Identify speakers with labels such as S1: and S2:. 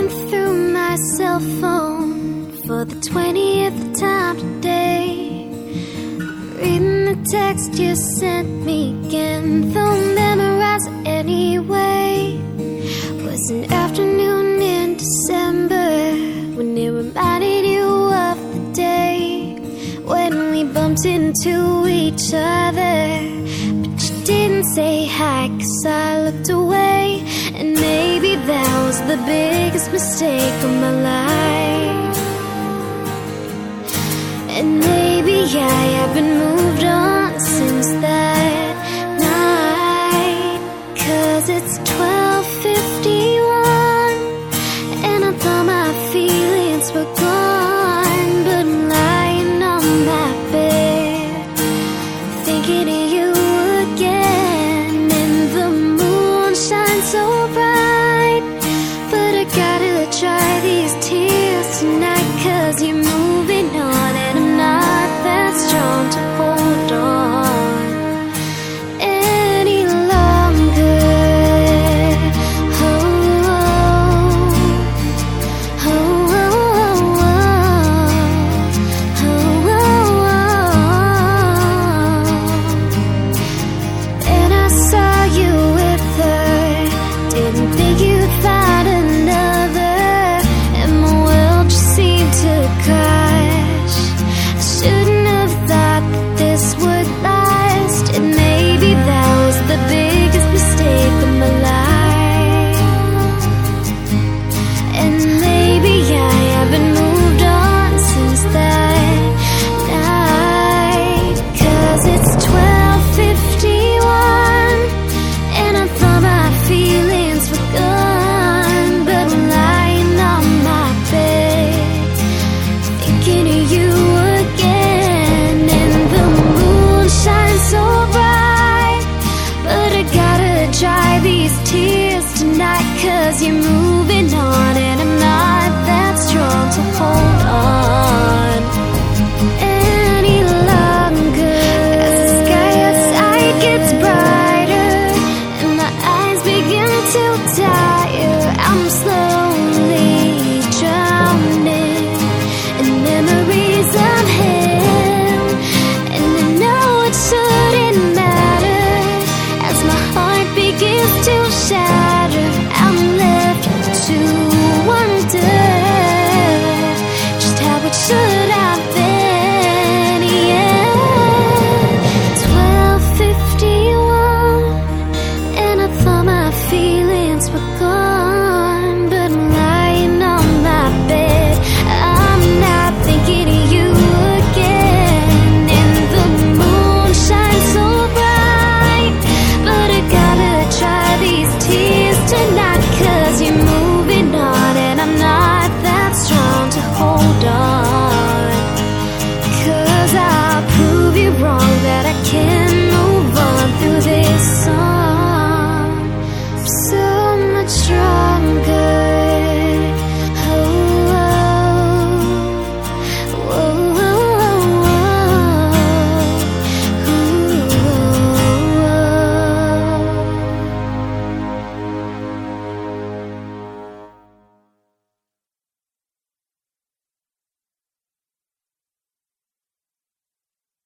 S1: Scrolling through my cell phone for the 20th time today. Reading the text you sent me again, though memorize anyway. Was an afternoon in December when it reminded you of the day when we bumped into each other. But you didn't say hi, cause I looked away. And maybe that was the biggest mistake of my life. And maybe I haven't moved on cause you're tonight Cause you're moving on and I'm not that strong to hold 不够